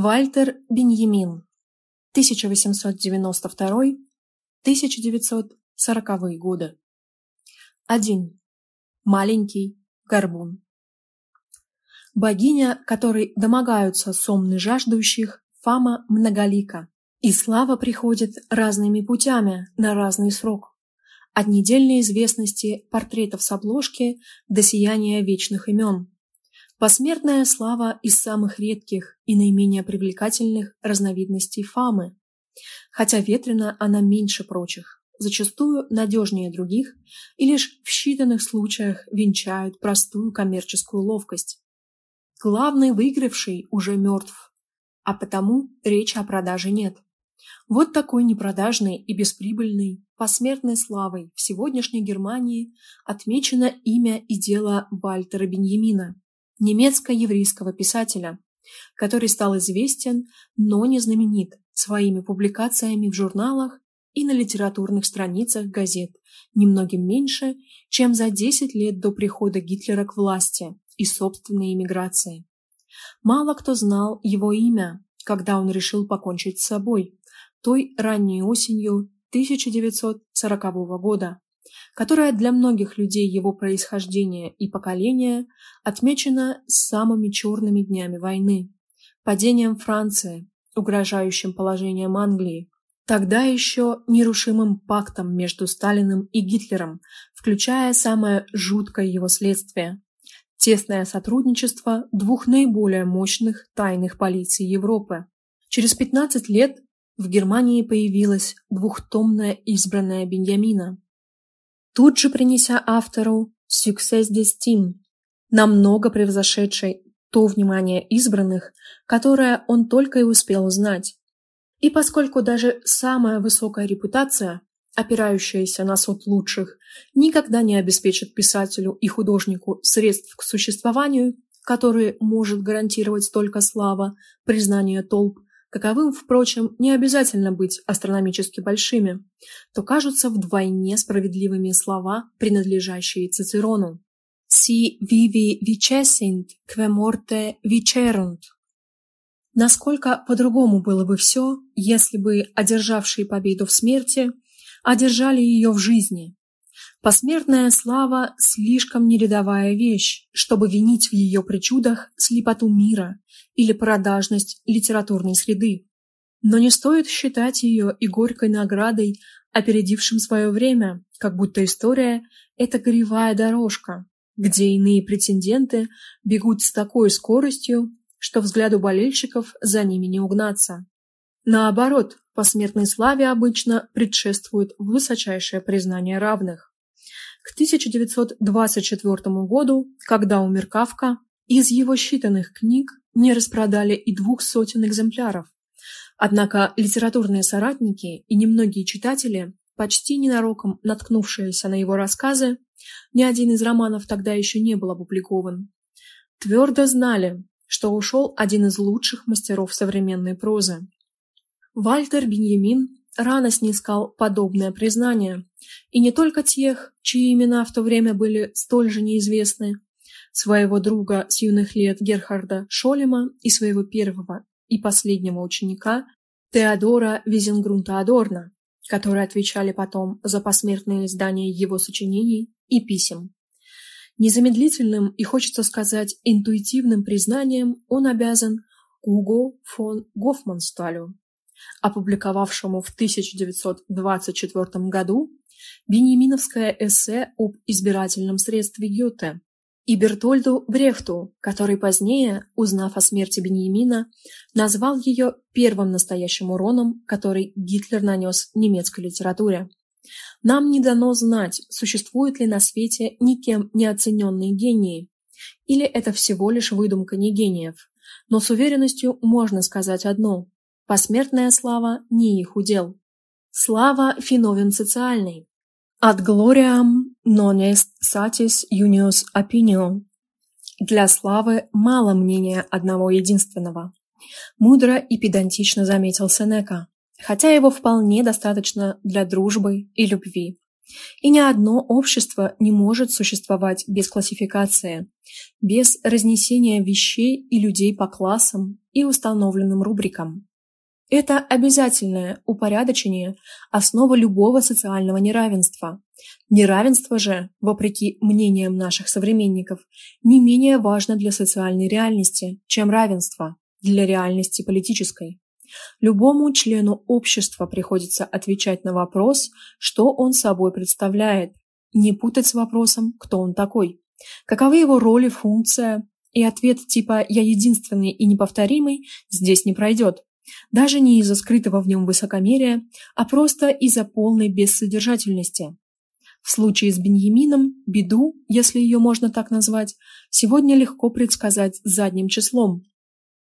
Вальтер Беньямин 1892-1940 годы 1. Маленький горбун Богиня, которой домогаются сомны жаждущих, фама многолика, и слава приходит разными путями на разный срок. От недельной известности портретов с обложки до сияния вечных имен. Посмертная слава из самых редких и наименее привлекательных разновидностей фамы. Хотя ветрена она меньше прочих, зачастую надежнее других и лишь в считанных случаях венчают простую коммерческую ловкость. Главный выигравший уже мертв, а потому речи о продаже нет. Вот такой непродажной и бесприбыльной, посмертной славой в сегодняшней Германии отмечено имя и дело Вальтера Беньямина, немецко-еврейского писателя, который стал известен, но не знаменит своими публикациями в журналах и на литературных страницах газет немногим меньше, чем за 10 лет до прихода Гитлера к власти и собственной эмиграции. Мало кто знал его имя, когда он решил покончить с собой, той ранней осенью 1940 года, которая для многих людей его происхождения и поколения отмечена самыми черными днями войны, падением Франции, угрожающим положением Англии, тогда еще нерушимым пактом между Сталиным и Гитлером, включая самое жуткое его следствие – тесное сотрудничество двух наиболее мощных тайных полиций Европы. Через 15 лет в Германии появилась двухтомная избранная Беньямина, тут же принеся автору «Success Destin», намного превзошедший то внимание избранных, которое он только и успел узнать. И поскольку даже самая высокая репутация, опирающаяся на суд лучших, никогда не обеспечит писателю и художнику средств к существованию, которые может гарантировать только слава, признание толп каковым, впрочем, не обязательно быть астрономически большими, то кажутся вдвойне справедливыми слова, принадлежащие Цицерону. «Si vivi vicesint, que morte vicerunt». Насколько по-другому было бы все, если бы одержавшие победу в смерти одержали ее в жизни. Посмертная слава – слишком нерядовая вещь, чтобы винить в ее причудах слепоту мира или продажность литературной среды. Но не стоит считать ее и горькой наградой, опередившим свое время, как будто история – это горевая дорожка, где иные претенденты бегут с такой скоростью, что взгляду болельщиков за ними не угнаться. Наоборот, посмертной славе обычно предшествует высочайшее признание равных. К 1924 году, когда умер Кавка, из его считанных книг не распродали и двух сотен экземпляров. Однако литературные соратники и немногие читатели, почти ненароком наткнувшиеся на его рассказы, ни один из романов тогда еще не был опубликован, твердо знали, что ушел один из лучших мастеров современной прозы. Вальтер Беньямин рано снискал подобное признание, и не только тех, чьи имена в то время были столь же неизвестны, своего друга с юных лет Герхарда Шолема и своего первого и последнего ученика Теодора Визенгрунта Адорна, которые отвечали потом за посмертное издание его сочинений и писем. Незамедлительным и, хочется сказать, интуитивным признанием он обязан Гуго фон Гофмансталю, опубликовавшему в 1924 году Бенеминовское эссе об избирательном средстве Гёте, и Бертольду Брехту, который позднее, узнав о смерти Беньямина, назвал ее первым настоящим уроном, который Гитлер нанес немецкой литературе. Нам не дано знать, существуют ли на свете никем неоцененные гении, или это всего лишь выдумка не гениев, но с уверенностью можно сказать одно – посмертная слава не их удел. Слава – феномен социальный, Ad gloriam non est satis unius opinio. Для славы мало мнения одного единственного. Мудро и педантично заметил Сенека, хотя его вполне достаточно для дружбы и любви. И ни одно общество не может существовать без классификации, без разнесения вещей и людей по классам и установленным рубрикам. Это обязательное упорядочение – основа любого социального неравенства. Неравенство же, вопреки мнениям наших современников, не менее важно для социальной реальности, чем равенство для реальности политической. Любому члену общества приходится отвечать на вопрос, что он собой представляет, не путать с вопросом, кто он такой, каковы его роли, функция, и ответ типа «я единственный и неповторимый» здесь не пройдет. Даже не из-за скрытого в нем высокомерия, а просто из-за полной бессодержательности. В случае с Беньямином беду, если ее можно так назвать, сегодня легко предсказать задним числом.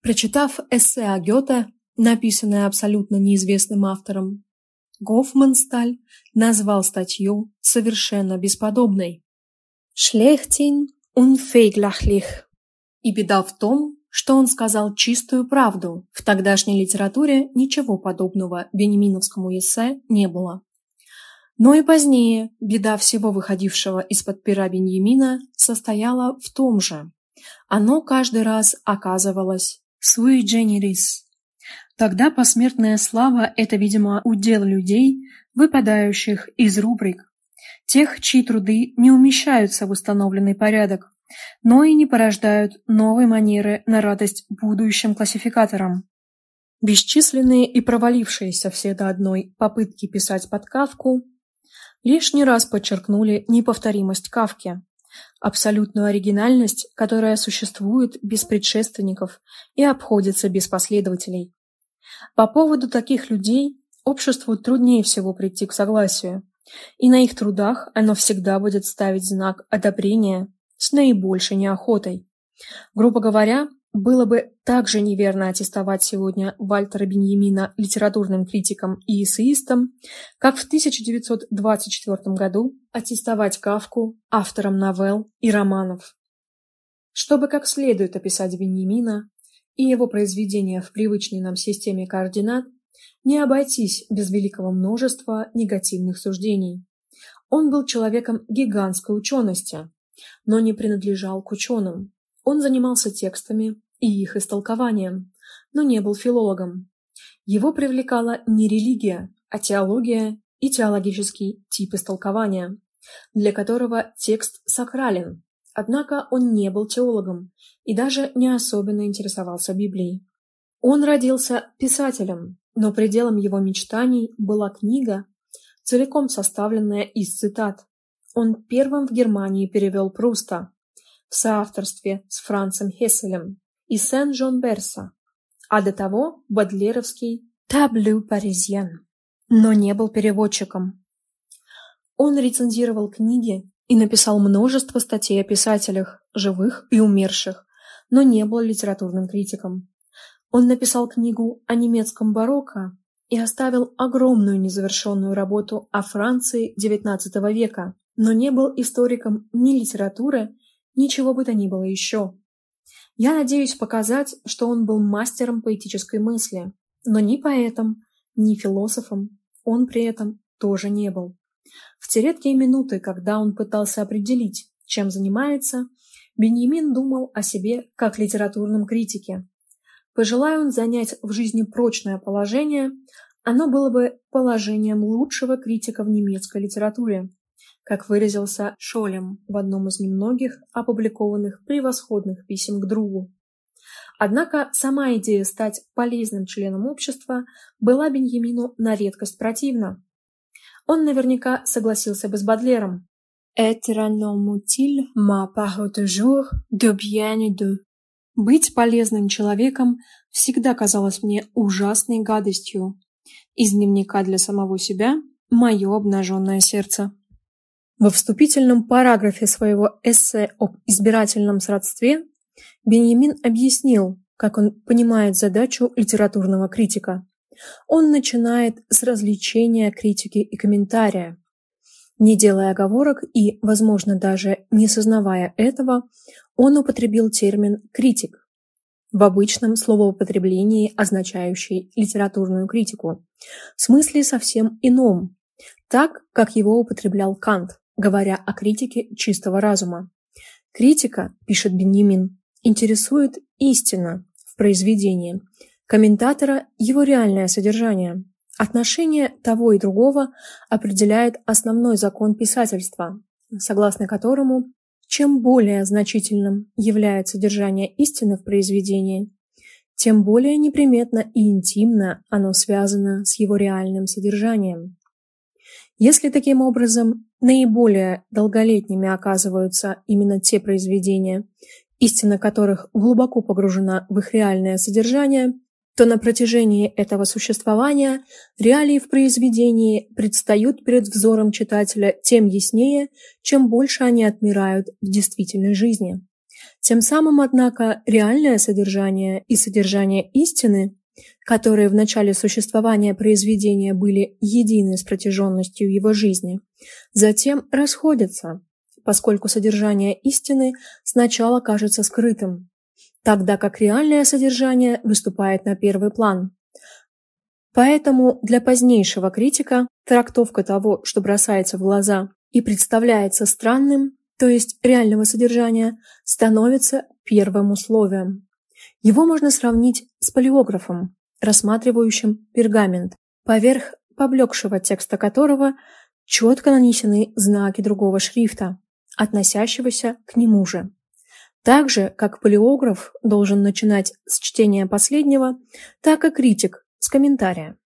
Прочитав эссе о Гёте, написанное абсолютно неизвестным автором, Гофмансталь назвал статью совершенно бесподобной. «Шлехтин unfeglachlich». И беда в том, что он сказал чистую правду. В тогдашней литературе ничего подобного бенеминовскому эссе не было. Но и позднее беда всего выходившего из-под пера Беньямина состояла в том же. Оно каждый раз оказывалось sui generis. Тогда посмертная слава – это, видимо, удел людей, выпадающих из рубрик, тех, чьи труды не умещаются в установленный порядок, но и не порождают новой манеры на радость будущим классификаторам. Бесчисленные и провалившиеся все до одной попытки писать под Кавку лишний раз подчеркнули неповторимость Кавки, абсолютную оригинальность, которая существует без предшественников и обходится без последователей. По поводу таких людей обществу труднее всего прийти к согласию, и на их трудах оно всегда будет ставить знак одобрения с наибольшей неохотой. Грубо говоря, было бы также неверно аттестовать сегодня Вальтера Беньямина литературным критиком и эссеистом, как в 1924 году аттестовать Кавку автором новелл и романов. Чтобы как следует описать Беньямина и его произведения в привычной нам системе координат, не обойтись без великого множества негативных суждений. Он был человеком гигантской учености, но не принадлежал к ученым. Он занимался текстами и их истолкованием, но не был филологом. Его привлекала не религия, а теология и теологический тип истолкования, для которого текст сакрален. Однако он не был теологом и даже не особенно интересовался Библией. Он родился писателем, но пределом его мечтаний была книга, целиком составленная из цитат, он первым в Германии перевел Пруста в соавторстве с Францем Хесселем и Сен-Жон Берса, а до того Бадлеровский «Таблю Паризьен», но не был переводчиком. Он рецензировал книги и написал множество статей о писателях, живых и умерших, но не был литературным критиком. Он написал книгу о немецком барокко и оставил огромную незавершенную работу о Франции XIX века, но не был историком ни литературы, ничего бы то ни было еще. Я надеюсь показать, что он был мастером поэтической мысли, но ни поэтом, ни философом он при этом тоже не был. В те редкие минуты, когда он пытался определить, чем занимается, Беньямин думал о себе как литературном критике. Пожелая он занять в жизни прочное положение, оно было бы положением лучшего критика в немецкой литературе как выразился Шолем в одном из немногих опубликованных превосходных писем к другу. Однако сама идея стать полезным членом общества была Беньямину на редкость противна. Он наверняка согласился бы с Бадлером. Быть полезным человеком всегда казалось мне ужасной гадостью. Из дневника для самого себя мое обнаженное сердце. Во вступительном параграфе своего эссе об избирательном сродстве Беньямин объяснил, как он понимает задачу литературного критика. Он начинает с развлечения критики и комментария. Не делая оговорок и, возможно, даже не сознавая этого, он употребил термин «критик» в обычном словоупотреблении, означающий литературную критику, в смысле совсем ином, так, как его употреблял Кант говоря о критике чистого разума. Критика, пишет Беньямин, интересует истина в произведении, комментатора – его реальное содержание. Отношение того и другого определяет основной закон писательства, согласно которому чем более значительным является содержание истины в произведении, тем более неприметно и интимно оно связано с его реальным содержанием. Если таким образом наиболее долголетними оказываются именно те произведения, истина которых глубоко погружена в их реальное содержание, то на протяжении этого существования реалии в произведении предстают перед взором читателя тем яснее, чем больше они отмирают в действительной жизни. Тем самым, однако, реальное содержание и содержание истины, которые в начале существования произведения были едины с протяженностью его жизни, затем расходятся, поскольку содержание истины сначала кажется скрытым, тогда как реальное содержание выступает на первый план. Поэтому для позднейшего критика трактовка того, что бросается в глаза и представляется странным, то есть реального содержания, становится первым условием. Его можно сравнить с полиографом, рассматривающим пергамент, поверх поблекшего текста которого четко нанесены знаки другого шрифта, относящегося к нему же. Так же, как палеограф должен начинать с чтения последнего, так и критик с комментария.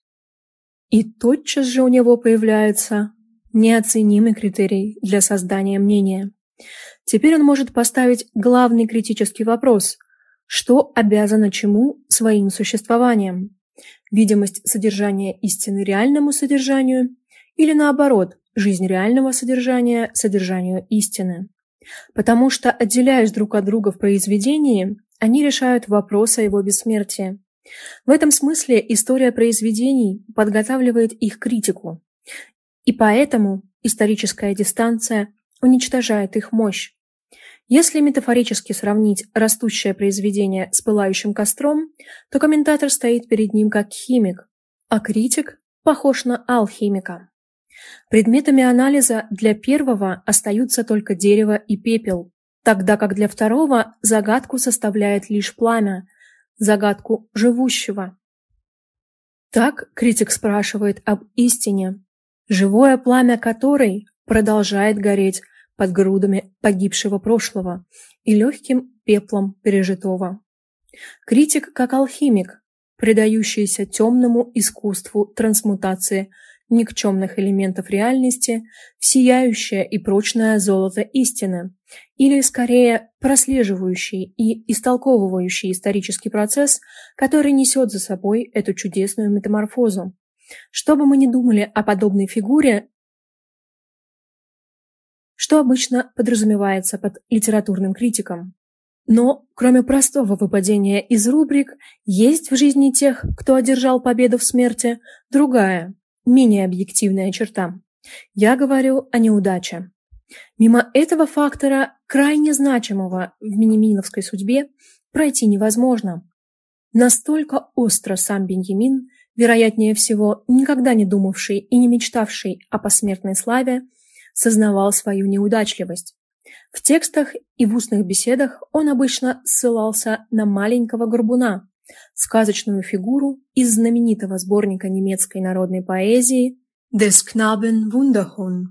И тотчас же у него появляется неоценимый критерий для создания мнения. Теперь он может поставить главный критический вопрос – что обязано чему своим существованием? Видимость содержания истины реальному содержанию или наоборот, жизнь реального содержания содержанию истины? потому что, отделяясь друг от друга в произведении, они решают вопрос о его бессмертии. В этом смысле история произведений подготавливает их критику, и поэтому историческая дистанция уничтожает их мощь. Если метафорически сравнить растущее произведение с пылающим костром, то комментатор стоит перед ним как химик, а критик похож на алхимика. Предметами анализа для первого остаются только дерево и пепел, тогда как для второго загадку составляет лишь пламя, загадку живущего. Так критик спрашивает об истине, живое пламя которой продолжает гореть под грудами погибшего прошлого и легким пеплом пережитого. Критик как алхимик, предающийся темному искусству трансмутации – никчемных элементов реальности в сияющее и прочное золото истины, или, скорее, прослеживающий и истолковывающий исторический процесс, который несет за собой эту чудесную метаморфозу. Что бы мы ни думали о подобной фигуре, что обычно подразумевается под литературным критиком. Но, кроме простого выпадения из рубрик, есть в жизни тех, кто одержал победу в смерти, другая, менее объективная черта. Я говорю о неудаче. Мимо этого фактора, крайне значимого в Миниминовской судьбе, пройти невозможно. Настолько остро сам Беньямин, вероятнее всего, никогда не думавший и не мечтавший о посмертной славе, сознавал свою неудачливость. В текстах и в устных беседах он обычно ссылался на маленького горбуна, сказочную фигуру из знаменитого сборника немецкой народной поэзии «Des Knaben Wunderhorn».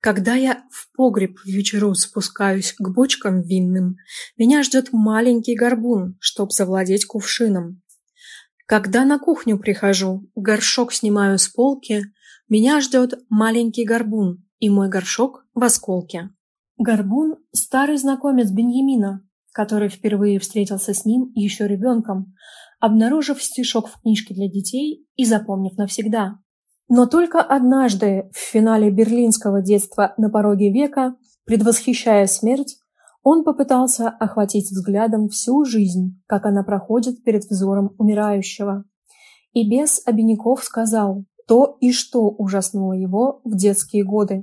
Когда я в погреб в вечеру спускаюсь к бочкам винным, меня ждет маленький горбун, чтоб завладеть кувшином. Когда на кухню прихожу, горшок снимаю с полки, меня ждет маленький горбун, и мой горшок в осколке. Горбун – старый знакомец Беньямина, который впервые встретился с ним еще ребенком, обнаружив стишок в книжке для детей и запомнив навсегда. Но только однажды в финале берлинского детства на пороге века, предвосхищая смерть, он попытался охватить взглядом всю жизнь, как она проходит перед взором умирающего. И без обиняков сказал то и что ужаснуло его в детские годы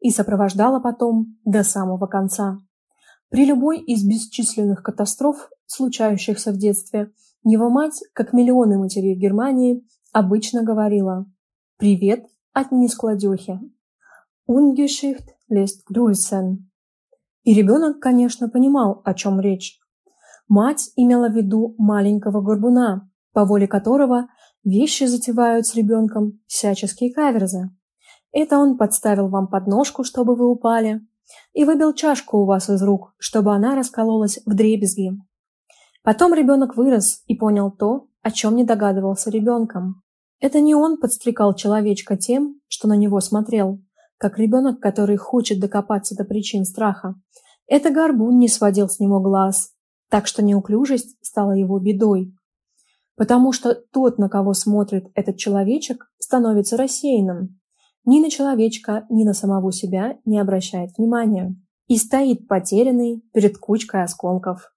и сопровождало потом до самого конца. При любой из бесчисленных катастроф, случающихся в детстве, его мать, как миллионы матерей в Германии, обычно говорила «Привет от нескладехи». «Ungeschicht lässt grüßen». И ребенок, конечно, понимал, о чем речь. Мать имела в виду маленького горбуна, по воле которого вещи затевают с ребенком всяческие каверзы. Это он подставил вам подножку, чтобы вы упали, и выбил чашку у вас из рук, чтобы она раскололась в дребезги. Потом ребенок вырос и понял то, о чем не догадывался ребенком. Это не он подстрекал человечка тем, что на него смотрел, как ребенок, который хочет докопаться до причин страха. Это горбун не сводил с него глаз, так что неуклюжесть стала его бедой. Потому что тот, на кого смотрит этот человечек, становится рассеянным. Ни на человечка, ни на самого себя не обращает внимания и стоит потерянный перед кучкой осколков.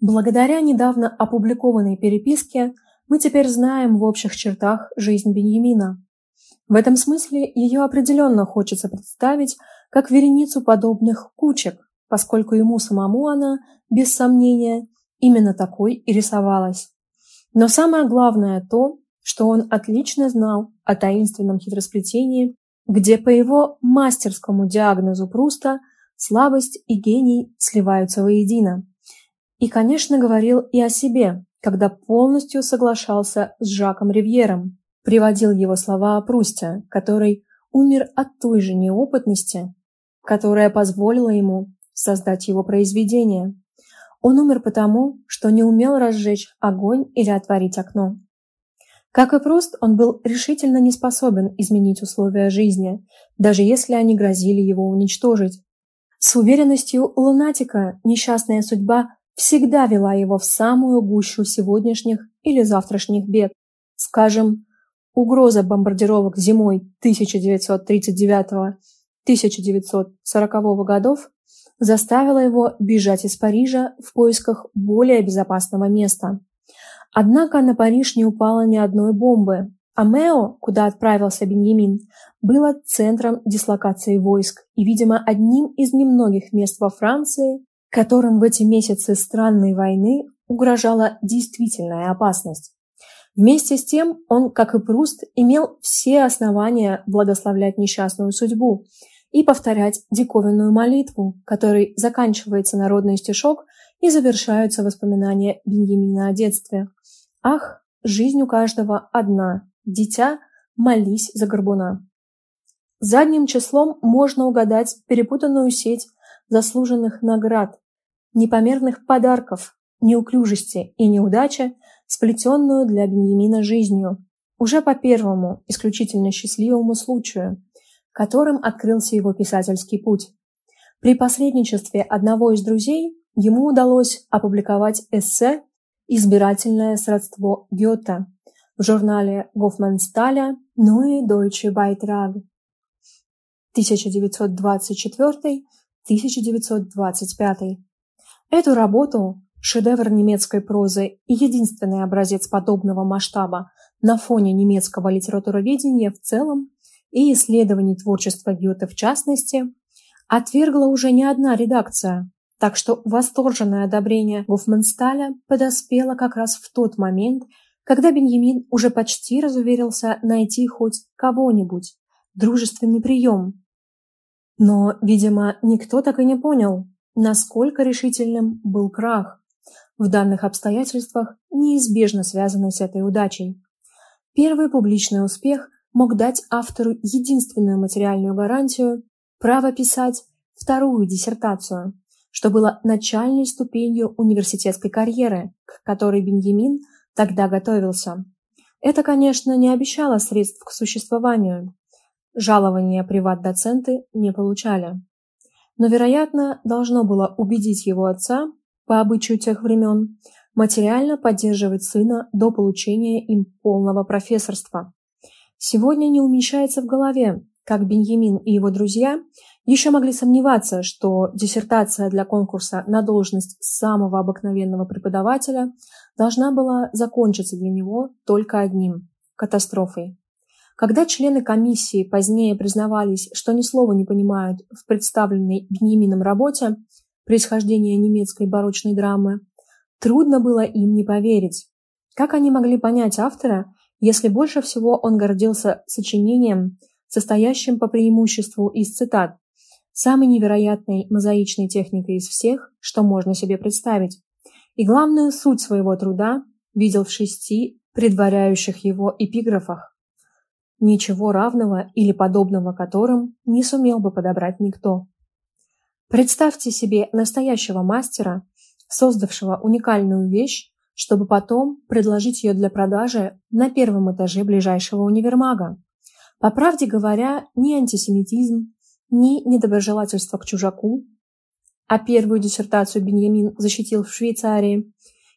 Благодаря недавно опубликованной переписке мы теперь знаем в общих чертах жизнь Беньямина. В этом смысле ее определенно хочется представить как вереницу подобных кучек, поскольку ему самому она, без сомнения, именно такой и рисовалась. Но самое главное то, что он отлично знал о таинственном хитросплетении, где по его мастерскому диагнозу Пруста слабость и гений сливаются воедино. И, конечно, говорил и о себе, когда полностью соглашался с Жаком Ривьером, приводил его слова о Прусте, который умер от той же неопытности, которая позволила ему создать его произведение. Он умер потому, что не умел разжечь огонь или отворить окно. Как и Пруст, он был решительно не способен изменить условия жизни, даже если они грозили его уничтожить. С уверенностью лунатика несчастная судьба всегда вела его в самую гущу сегодняшних или завтрашних бед. Скажем, угроза бомбардировок зимой 1939-1940 годов заставила его бежать из Парижа в поисках более безопасного места. Однако на Париж не упало ни одной бомбы, а Мео, куда отправился Беньямин, было центром дислокации войск и, видимо, одним из немногих мест во Франции, которым в эти месяцы странной войны угрожала действительная опасность. Вместе с тем он, как и Пруст, имел все основания благословлять несчастную судьбу и повторять диковинную молитву, которой заканчивается народный стишок и завершаются воспоминания Беньямина о детстве. «Ах, жизнь у каждого одна, дитя, молись за горбуна». Задним числом можно угадать перепутанную сеть заслуженных наград, непомерных подарков, неуклюжести и неудачи, сплетенную для Беньямина жизнью, уже по первому, исключительно счастливому случаю, которым открылся его писательский путь. При посредничестве одного из друзей ему удалось опубликовать эссе «Избирательное сродство Гёте» в журнале Гофмансталя «Ну и Deutsche Beitrag» 1924-1925. Эту работу, шедевр немецкой прозы и единственный образец подобного масштаба на фоне немецкого литературоведения в целом и исследований творчества Гёте в частности, отвергла уже не одна редакция, так что восторженное одобрение Гофмансталя подоспело как раз в тот момент, когда Беньямин уже почти разуверился найти хоть кого-нибудь, дружественный прием. Но, видимо, никто так и не понял, насколько решительным был крах, в данных обстоятельствах неизбежно связанный с этой удачей. Первый публичный успех мог дать автору единственную материальную гарантию право писать вторую диссертацию, что было начальной ступенью университетской карьеры, к которой Беньямин тогда готовился. Это, конечно, не обещало средств к существованию. Жалования приват-доценты не получали но, вероятно, должно было убедить его отца, по обычаю тех времен, материально поддерживать сына до получения им полного профессорства. Сегодня не умещается в голове, как Беньямин и его друзья еще могли сомневаться, что диссертация для конкурса на должность самого обыкновенного преподавателя должна была закончиться для него только одним – катастрофой. Когда члены комиссии позднее признавались, что ни слова не понимают в представленной Беньямином работе происхождения немецкой барочной драмы, трудно было им не поверить. Как они могли понять автора, если больше всего он гордился сочинением, состоящим по преимуществу из цитат, самой невероятной мозаичной техникой из всех, что можно себе представить, и главную суть своего труда видел в шести предваряющих его эпиграфах, ничего равного или подобного которым не сумел бы подобрать никто. Представьте себе настоящего мастера, создавшего уникальную вещь, чтобы потом предложить ее для продажи на первом этаже ближайшего универмага. По правде говоря, ни антисемитизм, ни недоброжелательство к чужаку, а первую диссертацию Беньямин защитил в Швейцарии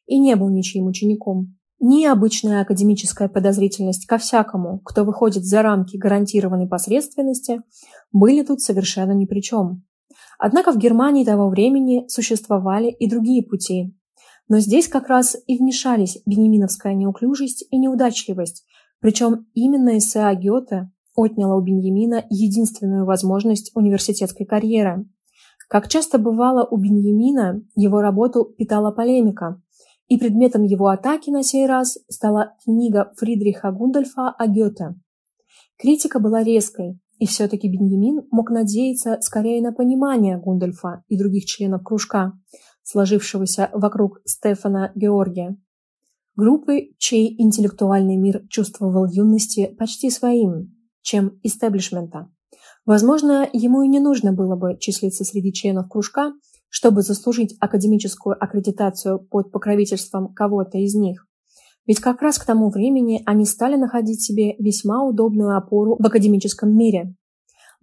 и не был ничьим учеником, ни обычная академическая подозрительность ко всякому, кто выходит за рамки гарантированной посредственности, были тут совершенно ни при чем. Однако в Германии того времени существовали и другие пути. Но здесь как раз и вмешались бенеминовская неуклюжесть и неудачливость, причем именно эссе Гёте отняло у Беньямина единственную возможность университетской карьеры. Как часто бывало у Беньямина, его работу питала полемика, и предметом его атаки на сей раз стала книга Фридриха Гундольфа о Гёте. Критика была резкой, и все-таки Беньямин мог надеяться скорее на понимание Гундольфа и других членов кружка, сложившегося вокруг Стефана Георгия. Группы, чей интеллектуальный мир чувствовал юности почти своим, чем истеблишмента. Возможно, ему и не нужно было бы числиться среди членов кружка, чтобы заслужить академическую аккредитацию под покровительством кого-то из них. Ведь как раз к тому времени они стали находить себе весьма удобную опору в академическом мире.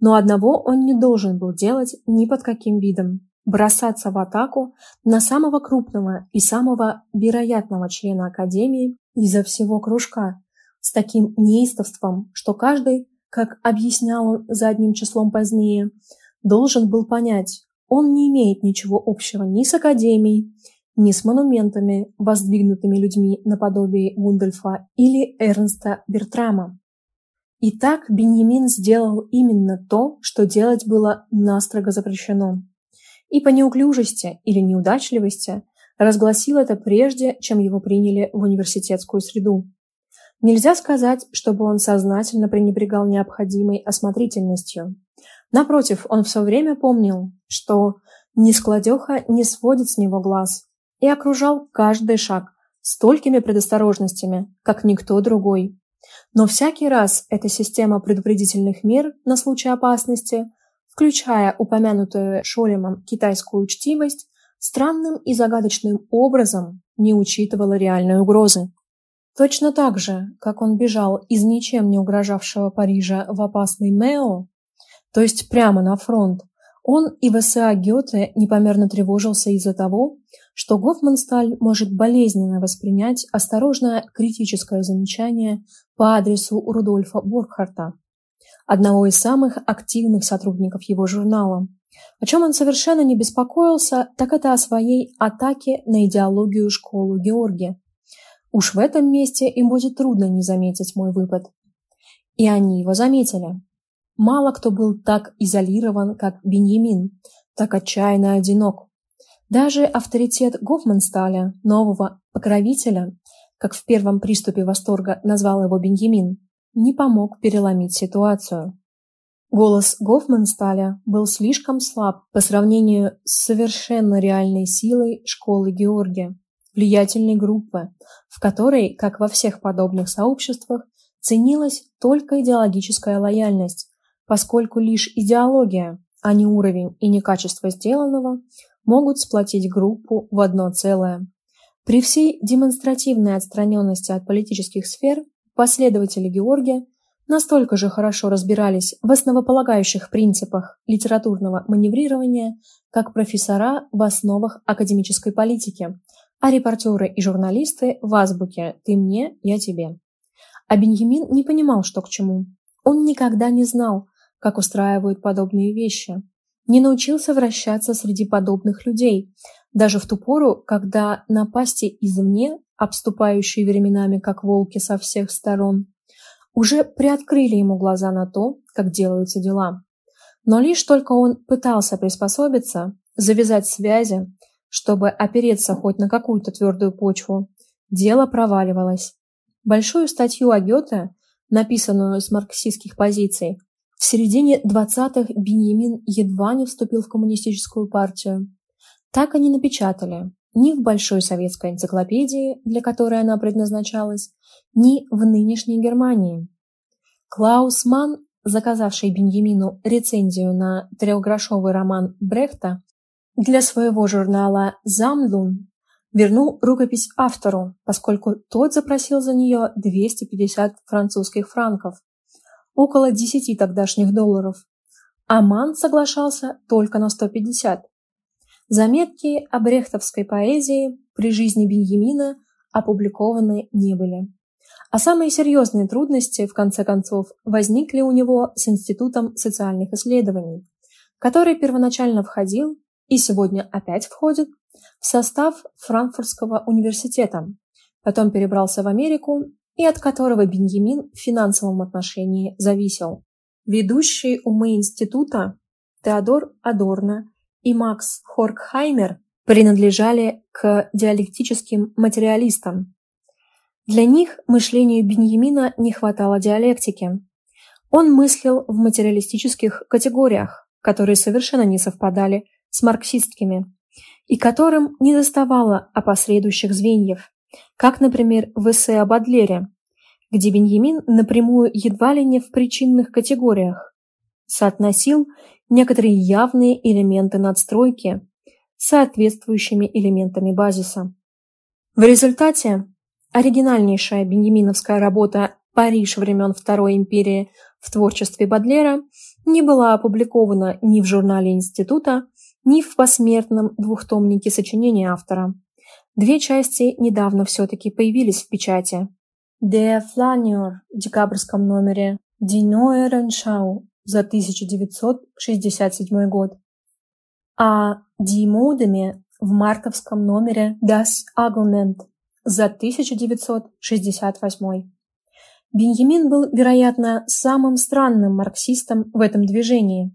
Но одного он не должен был делать ни под каким видом – бросаться в атаку на самого крупного и самого вероятного члена Академии изо всего кружка с таким неистовством, что каждый, как объяснял он задним числом позднее, должен был понять, он не имеет ничего общего ни с Академией, ни с монументами, воздвигнутыми людьми наподобие Гундольфа или Эрнста Бертрама. Итак, Беньямин сделал именно то, что делать было настрого запрещено. И по неуклюжести или неудачливости разгласил это прежде, чем его приняли в университетскую среду. Нельзя сказать, чтобы он сознательно пренебрегал необходимой осмотрительностью. Напротив, он все время помнил, что нескладеха не сводит с него глаз, и окружал каждый шаг столькими предосторожностями, как никто другой. Но всякий раз эта система предупредительных мер на случай опасности, включая упомянутую Шолемом китайскую учтивость, странным и загадочным образом не учитывала реальной угрозы. Точно так же, как он бежал из ничем не угрожавшего Парижа в опасный Мео, то есть прямо на фронт, он и ВСА Гёте непомерно тревожился из-за того, что Гофмансталь может болезненно воспринять осторожное критическое замечание по адресу Рудольфа Боргхарта, одного из самых активных сотрудников его журнала. О чем он совершенно не беспокоился, так это о своей атаке на идеологию школы Георгия. Уж в этом месте им будет трудно не заметить мой выпад. И они его заметили. Мало кто был так изолирован, как Беньямин, так отчаянно одинок. Даже авторитет Гофмансталя, нового покровителя, как в первом приступе восторга назвал его Беньямин, не помог переломить ситуацию. Голос Гофмансталя был слишком слаб по сравнению с совершенно реальной силой школы Георгия, влиятельной группы, в которой, как во всех подобных сообществах, ценилась только идеологическая лояльность, поскольку лишь идеология, а не уровень и не качество сделанного, могут сплотить группу в одно целое. При всей демонстративной отстраненности от политических сфер последователи Георгия настолько же хорошо разбирались в основополагающих принципах литературного маневрирования, как профессора в основах академической политики, а репортеры и журналисты в азбуке «ты мне, я тебе». А Беньямин не понимал, что к чему. Он никогда не знал, как устраивают подобные вещи. Не научился вращаться среди подобных людей, даже в ту пору, когда напасти извне, обступающие временами как волки со всех сторон, уже приоткрыли ему глаза на то, как делаются дела. Но лишь только он пытался приспособиться, завязать связи, чтобы опереться хоть на какую-то твердую почву, дело проваливалось. Большую статью о Гёте, написанную с марксистских позиций, в середине 20-х Беньямин едва не вступил в коммунистическую партию. Так они напечатали. ни в большой советской энциклопедии, для которой она предназначалась, ни в нынешней Германии. Клаус Манн, заказавший Беньямину рецензию на трехгрошовый роман Брехта, для своего журнала «Замлун» вернул рукопись автору, поскольку тот запросил за нее 250 французских франков, около 10 тогдашних долларов, а Ман соглашался только на 150. Заметки о брехтовской поэзии при жизни Беньямина опубликованы не были. А самые серьезные трудности, в конце концов, возникли у него с Институтом социальных исследований, который первоначально входил и сегодня опять входит в состав Франкфуртского университета, потом перебрался в Америку и от которого Беньямин в финансовом отношении зависел. Ведущие умы института Теодор Адорно и Макс Хоркхаймер принадлежали к диалектическим материалистам. Для них мышлению Беньямина не хватало диалектики. Он мыслил в материалистических категориях, которые совершенно не совпадали с марксистскими, и которым не доставало опосредующих звеньев, как, например, в эссе об Адлере, где Беньямин напрямую едва ли не в причинных категориях соотносил некоторые явные элементы надстройки с соответствующими элементами базиса. В результате оригинальнейшая беньяминовская работа «Париж времен Второй империи» в творчестве Бадлера не была опубликована ни в журнале института, ни в посмертном двухтомнике сочинения автора. Две части недавно все-таки появились в печати. Der Flanier в декабрьском номере, Neue Rundschau за 1967 год, а Die Modeme в мартовском номере Das Argument за 1968. Беньямин был, вероятно, самым странным марксистом в этом движении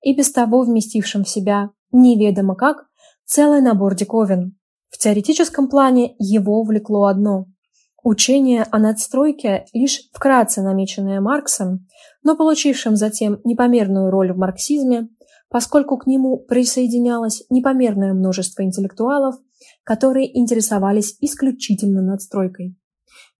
и без того вместившим в себя неведомо как, целый набор диковин. В теоретическом плане его увлекло одно – учение о надстройке, лишь вкратце намеченное Марксом, но получившим затем непомерную роль в марксизме, поскольку к нему присоединялось непомерное множество интеллектуалов, которые интересовались исключительно надстройкой.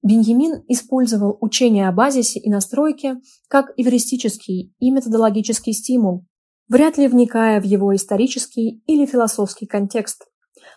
Беньямин использовал учение о базисе и настройке как эвристический и методологический стимул, вряд ли вникая в его исторический или философский контекст.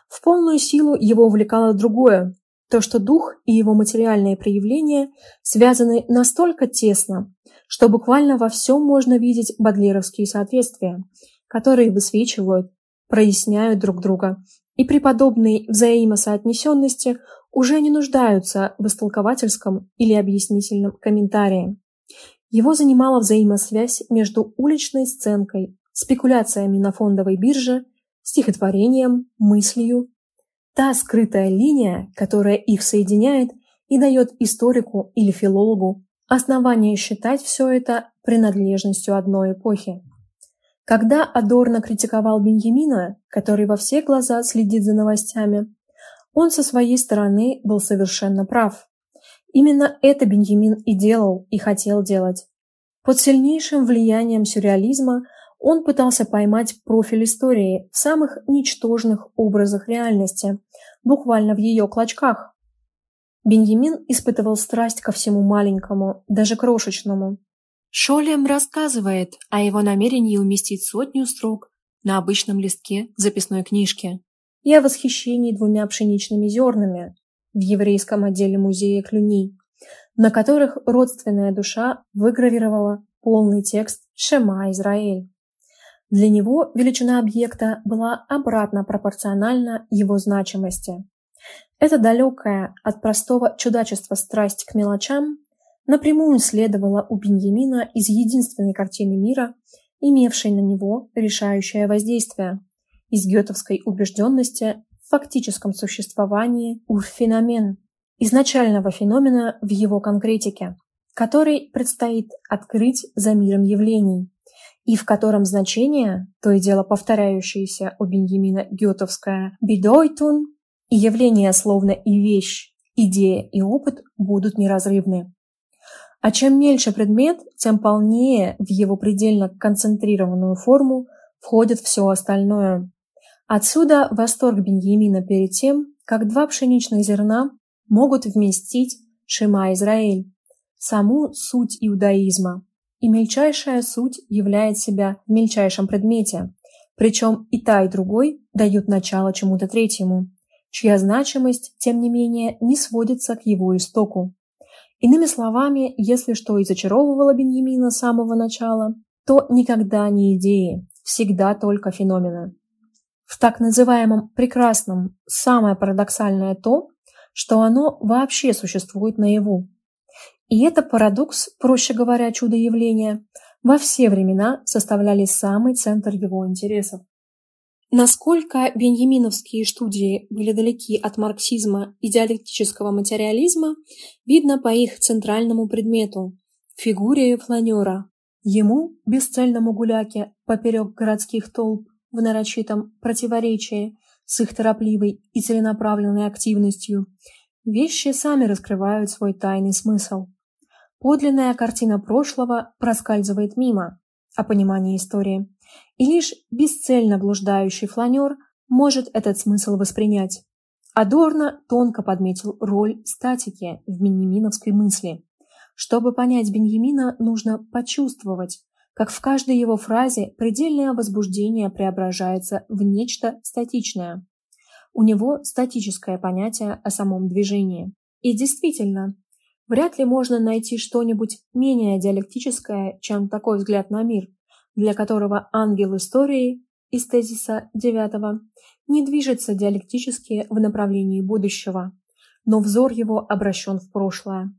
В полную силу его увлекало другое, то, что дух и его материальные проявления связаны настолько тесно, что буквально во всем можно видеть бодлеровские соответствия, которые высвечивают, проясняют друг друга, и при подобной взаимосоотнесенности уже не нуждаются в истолковательском или объяснительном комментарии. Его занимала взаимосвязь между уличной сценкой, спекуляциями на фондовой бирже, стихотворением, мыслью. Та скрытая линия, которая их соединяет и дает историку или филологу основание считать все это принадлежностью одной эпохи. Когда Адорно критиковал Беньямина, который во все глаза следит за новостями, он со своей стороны был совершенно прав. Именно это Беньямин и делал, и хотел делать. Под сильнейшим влиянием сюрреализма он пытался поймать профиль истории в самых ничтожных образах реальности, буквально в ее клочках. Беньямин испытывал страсть ко всему маленькому, даже крошечному. Шолем рассказывает о его намерении уместить сотню строк на обычном листке записной книжки и о восхищении двумя пшеничными зернами в еврейском отделе музея Клюни, на которых родственная душа выгравировала полный текст «Шема Израиль». Для него величина объекта была обратно пропорциональна его значимости. Эта далекая от простого чудачества страсть к мелочам напрямую следовала у Беньямина из единственной картины мира, имевшей на него решающее воздействие, из гетовской убежденности в фактическом существовании урфеномен, изначального феномена в его конкретике, который предстоит открыть за миром явлений и в котором значение, то и дело повторяющееся у Беньямина Гетовское «бедойтун» и явление словно и вещь, идея и опыт будут неразрывны. А чем мельче предмет, тем полнее в его предельно концентрированную форму входит все остальное. Отсюда восторг Беньямина перед тем, как два пшеничных зерна могут вместить Шема Израиль, саму суть иудаизма. И мельчайшая суть являет себя в мельчайшем предмете, причем и та, и другой дают начало чему-то третьему, чья значимость, тем не менее, не сводится к его истоку. Иными словами, если что и зачаровывало Беньямина с самого начала, то никогда не идеи, всегда только феномены. В так называемом «прекрасном» самое парадоксальное то, что оно вообще существует наяву. И это парадокс, проще говоря, чудо-явления, во все времена составляли самый центр его интересов. Насколько беньяминовские студии были далеки от марксизма и диалектического материализма, видно по их центральному предмету – фигуре фланера. Ему, бесцельному гуляке, поперек городских толп, в нарочитом противоречии с их торопливой и целенаправленной активностью, вещи сами раскрывают свой тайный смысл. Подлинная картина прошлого проскальзывает мимо, о понимании истории, и лишь бесцельно блуждающий фланер может этот смысл воспринять. Адорно тонко подметил роль статики в беньяминовской мысли. Чтобы понять Беньямина, нужно почувствовать, как в каждой его фразе предельное возбуждение преображается в нечто статичное. У него статическое понятие о самом движении. И действительно, вряд ли можно найти что-нибудь менее диалектическое, чем такой взгляд на мир, для которого ангел истории из тезиса 9 не движется диалектически в направлении будущего, но взор его обращен в прошлое.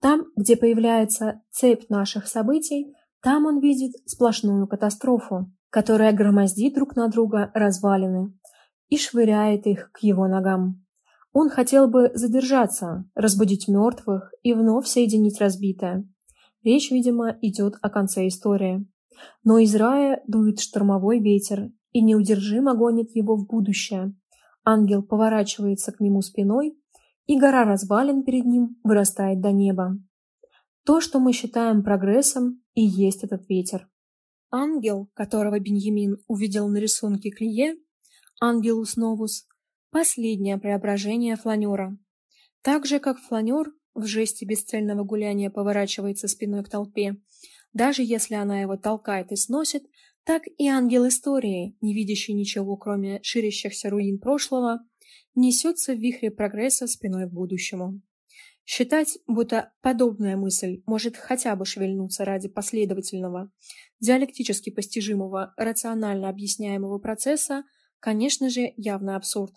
Там, где появляется цепь наших событий, там он видит сплошную катастрофу, которая громоздит друг на друга развалины и швыряет их к его ногам. Он хотел бы задержаться, разбудить мертвых и вновь соединить разбитое. Речь, видимо, идет о конце истории. Но из рая дует штормовой ветер и неудержимо гонит его в будущее. Ангел поворачивается к нему спиной, и гора развалин перед ним вырастает до неба. То, что мы считаем прогрессом, и есть этот ветер. Ангел, которого Беньямин увидел на рисунке Клие, Ангелус Новус, последнее преображение фланера. Так же, как фланер в жесте бесцельного гуляния поворачивается спиной к толпе, даже если она его толкает и сносит, так и ангел истории, не видящий ничего, кроме ширящихся руин прошлого, несется в вихре прогресса спиной к будущему. Считать, будто подобная мысль может хотя бы шевельнуться ради последовательного, диалектически постижимого, рационально объясняемого процесса, конечно же, явно абсурд.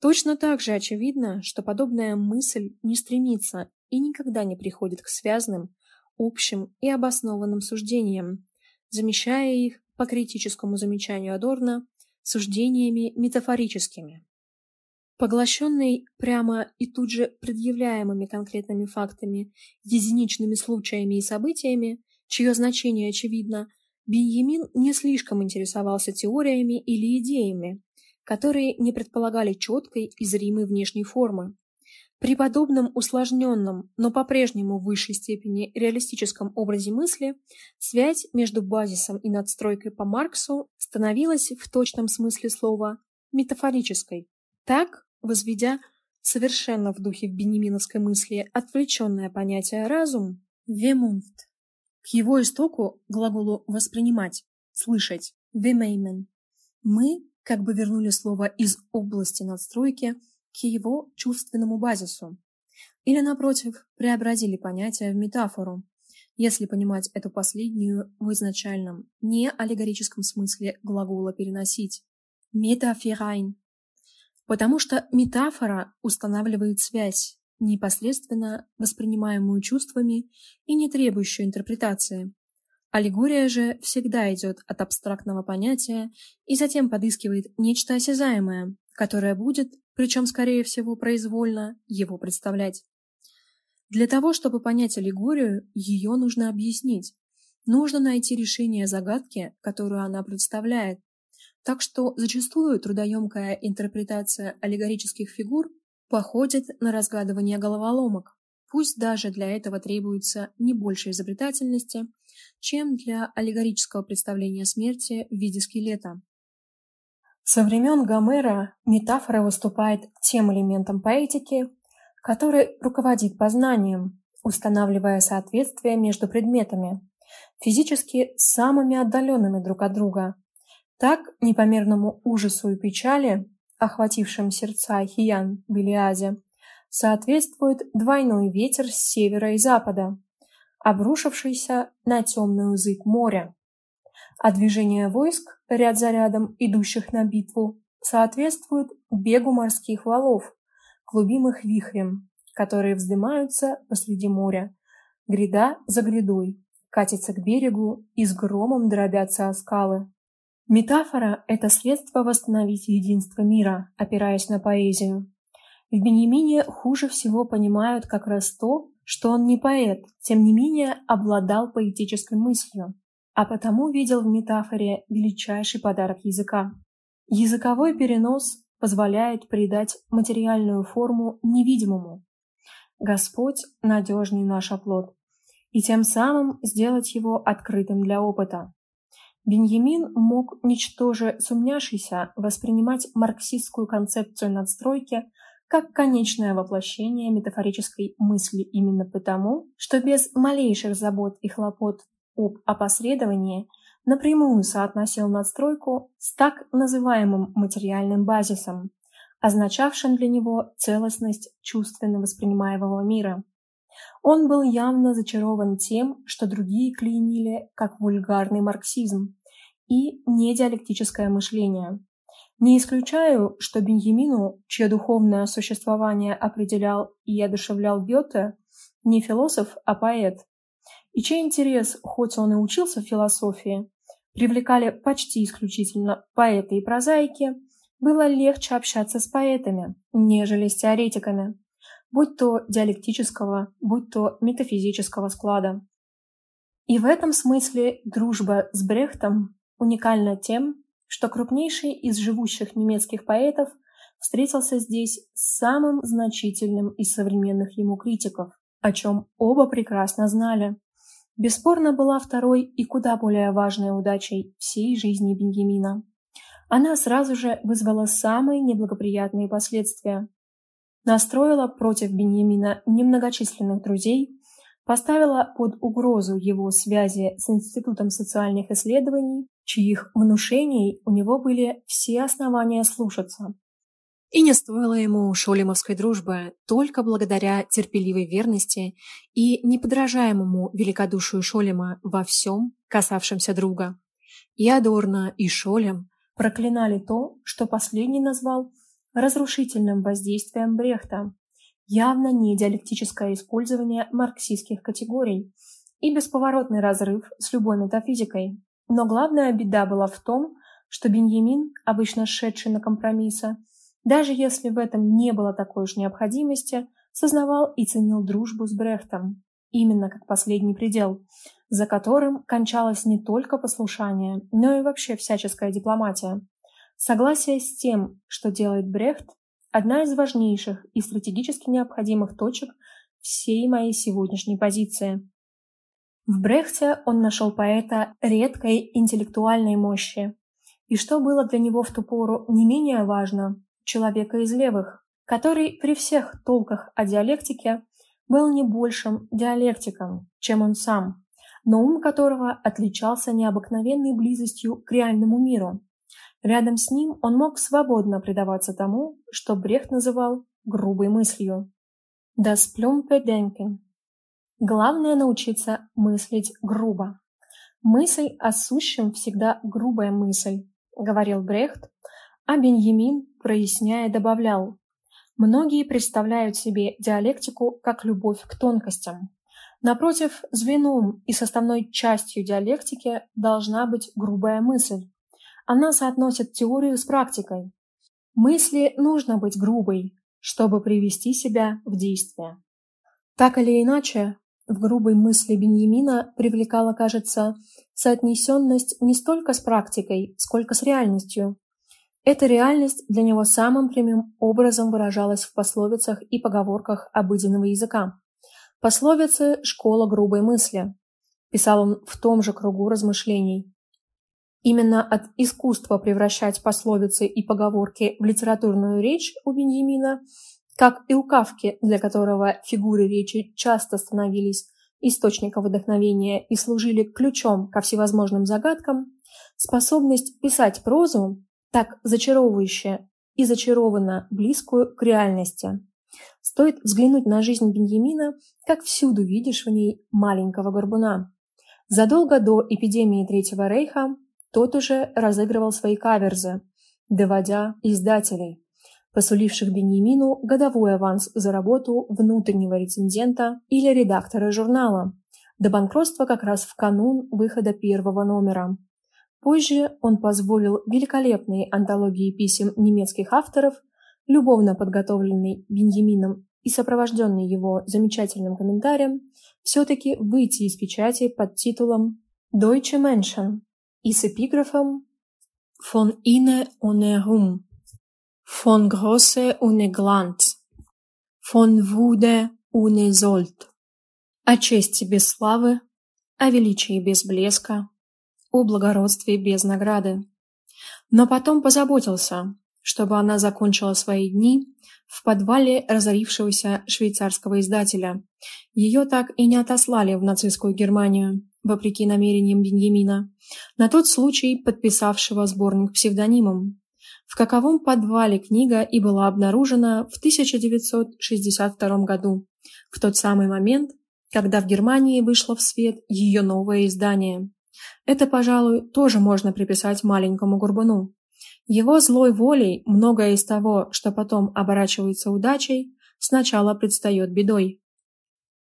Точно так же очевидно, что подобная мысль не стремится и никогда не приходит к связанным, общим и обоснованным суждениям, замещая их, по критическому замечанию Адорна, суждениями метафорическими. Поглощенный прямо и тут же предъявляемыми конкретными фактами, единичными случаями и событиями, чье значение очевидно, Беньямин не слишком интересовался теориями или идеями, которые не предполагали четкой и зримой внешней формы. При подобном усложненном, но по-прежнему в высшей степени реалистическом образе мысли связь между базисом и надстройкой по Марксу становилась в точном смысле слова метафорической. Так, возведя совершенно в духе бенеминовской мысли отвлеченное понятие «разум» «вемунфт». К его истоку глаголу «воспринимать», «слышать» «вемеймен». Мы как бы вернули слово из области надстройки к его чувственному базису. Или, напротив, преобразили понятие в метафору, если понимать эту последнюю в изначальном, не аллегорическом смысле глагола «переносить». Метаферайн Потому что метафора устанавливает связь, непосредственно воспринимаемую чувствами и не требующую интерпретации. Аллегория же всегда идет от абстрактного понятия и затем подыскивает нечто осязаемое, которое будет, причем скорее всего произвольно, его представлять. Для того, чтобы понять аллегорию, ее нужно объяснить. Нужно найти решение загадки, которую она представляет, так что зачастую трудоемкая интерпретация аллегорических фигур походит на разгадывание головоломок, пусть даже для этого требуется не больше изобретательности, чем для аллегорического представления смерти в виде скелета. Со времен Гомера метафора выступает тем элементом поэтики, который руководит познанием, устанавливая соответствие между предметами, физически самыми отдаленными друг от друга. Так непомерному ужасу и печали, охватившим сердца Хиян в Илиаде, соответствует двойной ветер с севера и запада, обрушившийся на темный язык моря. А движение войск, ряд за рядом идущих на битву, соответствует бегу морских валов, клубимых вихрем, которые вздымаются посреди моря, гряда за грядой, катятся к берегу и с громом дробятся о скалы. Метафора – это средство восстановить единство мира, опираясь на поэзию. В Бенемине хуже всего понимают как раз то, что он не поэт, тем не менее обладал поэтической мыслью, а потому видел в метафоре величайший подарок языка. Языковой перенос позволяет придать материальную форму невидимому. Господь – надежный наш оплот, и тем самым сделать его открытым для опыта. Беньямин мог, ничтоже сумняшися, воспринимать марксистскую концепцию надстройки как конечное воплощение метафорической мысли именно потому, что без малейших забот и хлопот об опосредовании напрямую соотносил надстройку с так называемым материальным базисом, означавшим для него целостность чувственно воспринимаемого мира. Он был явно зачарован тем, что другие клеймили как вульгарный марксизм и недиалектическое мышление. Не исключаю, что Беньямину, чье духовное существование определял и одушевлял Гёте, не философ, а поэт, и чей интерес, хоть он и учился в философии, привлекали почти исключительно поэты и прозаики, было легче общаться с поэтами, нежели с теоретиками, будь то диалектического, будь то метафизического склада. И в этом смысле дружба с Брехтом уникальна тем, что крупнейший из живущих немецких поэтов встретился здесь с самым значительным из современных ему критиков, о чем оба прекрасно знали. Бесспорно была второй и куда более важной удачей всей жизни Беньямина. Она сразу же вызвала самые неблагоприятные последствия. Настроила против Беньямина немногочисленных друзей, поставила под угрозу его связи с Институтом социальных исследований чьих внушений у него были все основания слушаться. И не стоило ему шолемовской дружбы только благодаря терпеливой верности и неподражаемому великодушию Шолема во всем, касавшемся друга. И Адорно, и Шолем проклинали то, что последний назвал разрушительным воздействием Брехта, явно не диалектическое использование марксистских категорий и бесповоротный разрыв с любой метафизикой. Но главная беда была в том, что Беньямин, обычно шедший на компромиссы, даже если в этом не было такой уж необходимости, сознавал и ценил дружбу с Брехтом, именно как последний предел, за которым кончалось не только послушание, но и вообще всяческая дипломатия. Согласие с тем, что делает Брехт, одна из важнейших и стратегически необходимых точек всей моей сегодняшней позиции. В Брехте он нашел поэта редкой интеллектуальной мощи. И что было для него в ту пору не менее важно, человека из левых, который при всех толках о диалектике был не большим диалектиком, чем он сам, но ум которого отличался необыкновенной близостью к реальному миру. Рядом с ним он мог свободно предаваться тому, что Брехт называл грубой мыслью. Das plumpe Denken Главное научиться мыслить грубо. Мысль о сущем всегда грубая мысль, говорил Брехт, а Беньямин, проясняя, добавлял: Многие представляют себе диалектику как любовь к тонкостям. Напротив, звеном и составной частью диалектики должна быть грубая мысль. Она соотносит теорию с практикой. Мысли нужно быть грубой, чтобы привести себя в действие. Так или иначе, в грубой мысли Беньямина привлекала, кажется, соотнесенность не столько с практикой, сколько с реальностью. Эта реальность для него самым прямым образом выражалась в пословицах и поговорках обыденного языка. Пословицы – школа грубой мысли. Писал он в том же кругу размышлений. Именно от искусства превращать пословицы и поговорки в литературную речь у Беньямина, как и у Кавки, для которого фигуры речи часто становились источником вдохновения и служили ключом ко всевозможным загадкам, способность писать прозу так зачаровывающе и зачарованно близкую к реальности. Стоит взглянуть на жизнь Беньямина, как всюду видишь в ней маленького горбуна. Задолго до эпидемии Третьего Рейха тот уже разыгрывал свои каверзы, доводя издателей, посуливших Беньямину годовой аванс за работу внутреннего рецензента или редактора журнала, до банкротства как раз в канун выхода первого номера. Позже он позволил великолепной антологии писем немецких авторов, любовно подготовленной Беньямином и сопровожденной его замечательным комментарием, все-таки выйти из печати под титулом «Deutsche Menschen» и с эпиграфом «Von inne ohne Ruhm», «Von große ohne Glanz», «Von Wude ohne Sold», «О чести без славы», «О величии без блеска», «О благородстве без награды». Но потом позаботился, чтобы она закончила свои дни в подвале разорившегося швейцарского издателя. Ее так и не отослали в нацистскую Германию, вопреки намерениям Беньямина, на тот случай подписавшего сборник псевдонимом. В каковом подвале книга и была обнаружена в 1962 году, в тот самый момент, когда в Германии вышло в свет ее новое издание. Это, пожалуй, тоже можно приписать маленькому Горбуну. Его злой волей многое из того, что потом оборачивается удачей, сначала предстает бедой.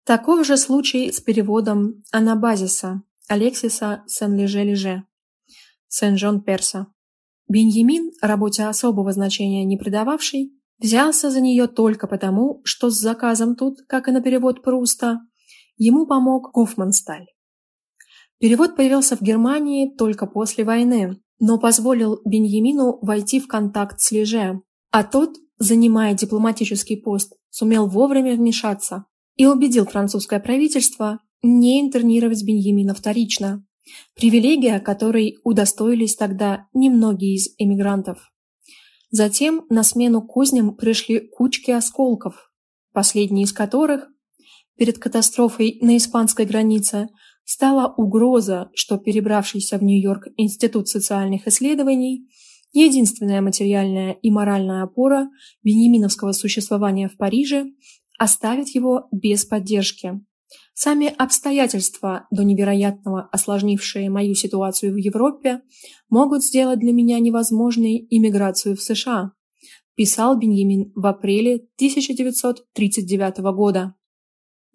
Таков же случай с переводом Анабазиса Алексиса Сен-Леже-Леже, Сен-Жон Перса. Беньямин, работе особого значения не придававший, взялся за нее только потому, что с заказом тут, как и на перевод Пруста, ему помог Гофмансталь. Перевод появился в Германии только после войны, но позволил Беньямину войти в контакт с Леже, а тот, занимая дипломатический пост, сумел вовремя вмешаться и убедил французское правительство не интернировать Беньямина вторично, привилегия которой удостоились тогда немногие из эмигрантов. Затем на смену козням пришли кучки осколков, последние из которых перед катастрофой на испанской границе стала угроза, что перебравшийся в Нью-Йорк Институт социальных исследований, единственная материальная и моральная опора беньяминовского существования в Париже, оставит его без поддержки. Сами обстоятельства, до невероятного осложнившие мою ситуацию в Европе, могут сделать для меня невозможной иммиграцию в США, писал Беньямин в апреле 1939 года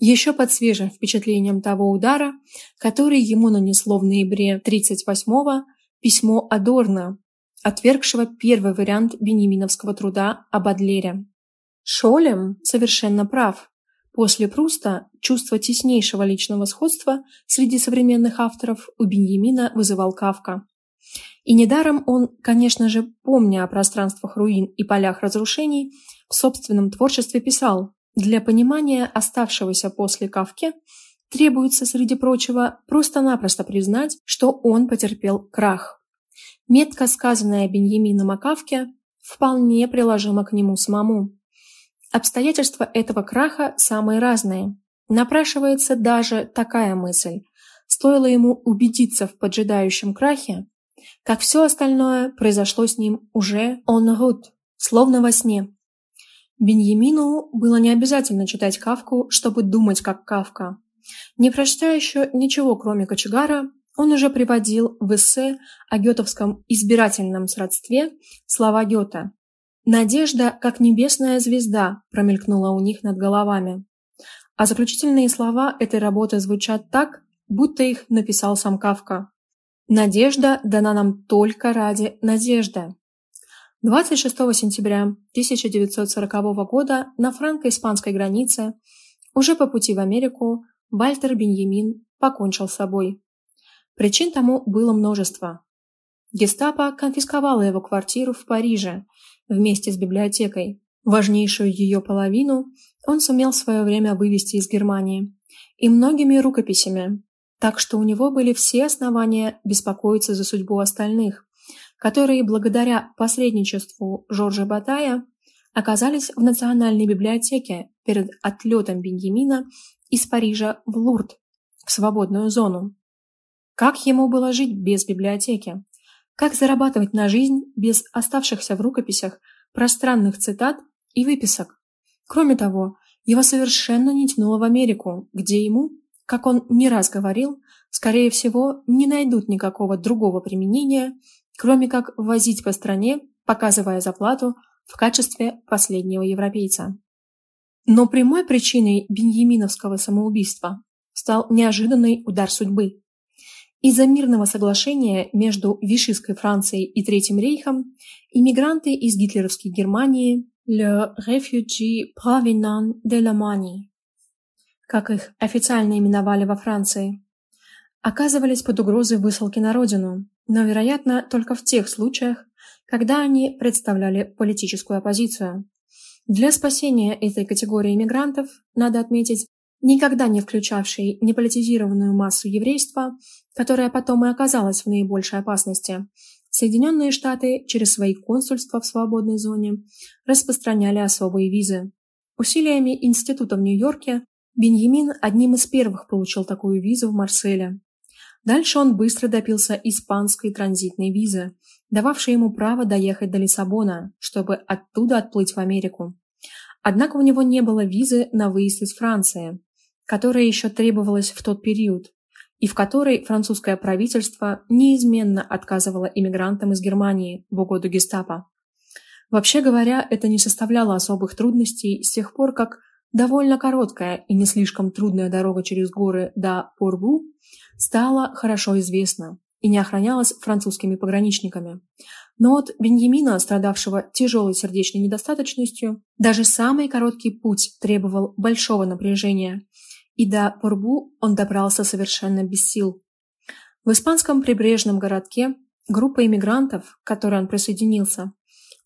еще под свежим впечатлением того удара, который ему нанесло в ноябре 38-го письмо Адорна, отвергшего первый вариант бенеминовского труда об Адлере. Шолем совершенно прав. После Пруста чувство теснейшего личного сходства среди современных авторов у Беньямина вызывал Кавка. И недаром он, конечно же, помня о пространствах руин и полях разрушений, в собственном творчестве писал для понимания оставшегося после Кавки требуется, среди прочего, просто-напросто признать, что он потерпел крах. Метко сказанное Беньямином о Кавке вполне приложимо к нему самому. Обстоятельства этого краха самые разные. Напрашивается даже такая мысль. Стоило ему убедиться в поджидающем крахе, как все остальное произошло с ним уже on route, словно во сне. Беньямину было не обязательно читать Кавку, чтобы думать как Кавка. Не прочтя еще ничего, кроме кочегара, он уже приводил в эссе о гетовском избирательном сродстве слова Гёта. «Надежда, как небесная звезда», промелькнула у них над головами. А заключительные слова этой работы звучат так, будто их написал сам Кавка. «Надежда дана нам только ради надежды». 26 сентября 1940 года на франко-испанской границе, уже по пути в Америку, Вальтер Беньямин покончил с собой. Причин тому было множество. Гестапо конфисковало его квартиру в Париже вместе с библиотекой. Важнейшую ее половину он сумел в свое время вывести из Германии и многими рукописями, так что у него были все основания беспокоиться за судьбу остальных, которые благодаря посредничеству Жоржа Батая оказались в Национальной библиотеке перед отлетом Беньямина из Парижа в Лурд, в свободную зону. Как ему было жить без библиотеки? Как зарабатывать на жизнь без оставшихся в рукописях пространных цитат и выписок? Кроме того, его совершенно не тянуло в Америку, где ему, как он не раз говорил, скорее всего, не найдут никакого другого применения, кроме как возить по стране, показывая заплату в качестве последнего европейца. Но прямой причиной беньяминовского самоубийства стал неожиданный удар судьбы. Из-за мирного соглашения между Вишистской Францией и Третьим рейхом иммигранты из гитлеровской Германии «Le Refugee Provenant de l'Allemagne», как их официально именовали во Франции, оказывались под угрозой высылки на родину, но, вероятно, только в тех случаях, когда они представляли политическую оппозицию. Для спасения этой категории иммигрантов, надо отметить, никогда не включавшей неполитизированную массу еврейства, которая потом и оказалась в наибольшей опасности, Соединенные Штаты через свои консульства в свободной зоне распространяли особые визы. Усилиями института в Нью-Йорке Беньямин одним из первых получил такую визу в Марселе. Дальше он быстро допился испанской транзитной визы, дававшей ему право доехать до Лиссабона, чтобы оттуда отплыть в Америку. Однако у него не было визы на выезд из Франции, которая еще требовалась в тот период, и в которой французское правительство неизменно отказывало иммигрантам из Германии в угоду гестапо. Вообще говоря, это не составляло особых трудностей с тех пор, как довольно короткая и не слишком трудная дорога через горы до Порбу стала хорошо известна и не охранялась французскими пограничниками. Но от Беньямина, страдавшего тяжелой сердечной недостаточностью, даже самый короткий путь требовал большого напряжения – и до Порбу он добрался совершенно без сил. В испанском прибрежном городке группа иммигрантов, к которой он присоединился,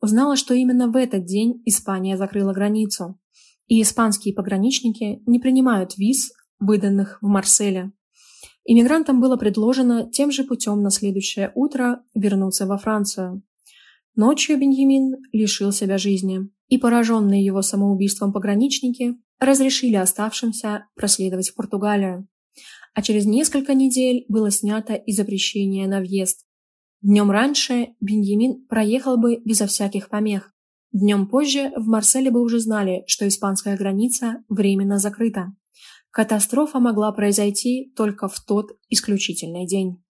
узнала, что именно в этот день Испания закрыла границу, и испанские пограничники не принимают виз, выданных в Марселе. Иммигрантам было предложено тем же путем на следующее утро вернуться во Францию. Ночью Беньямин лишил себя жизни, и пораженные его самоубийством пограничники разрешили оставшимся проследовать в Португалию. А через несколько недель было снято и запрещение на въезд. Днем раньше Беньямин проехал бы безо всяких помех. Днем позже в Марселе бы уже знали, что испанская граница временно закрыта. Катастрофа могла произойти только в тот исключительный день.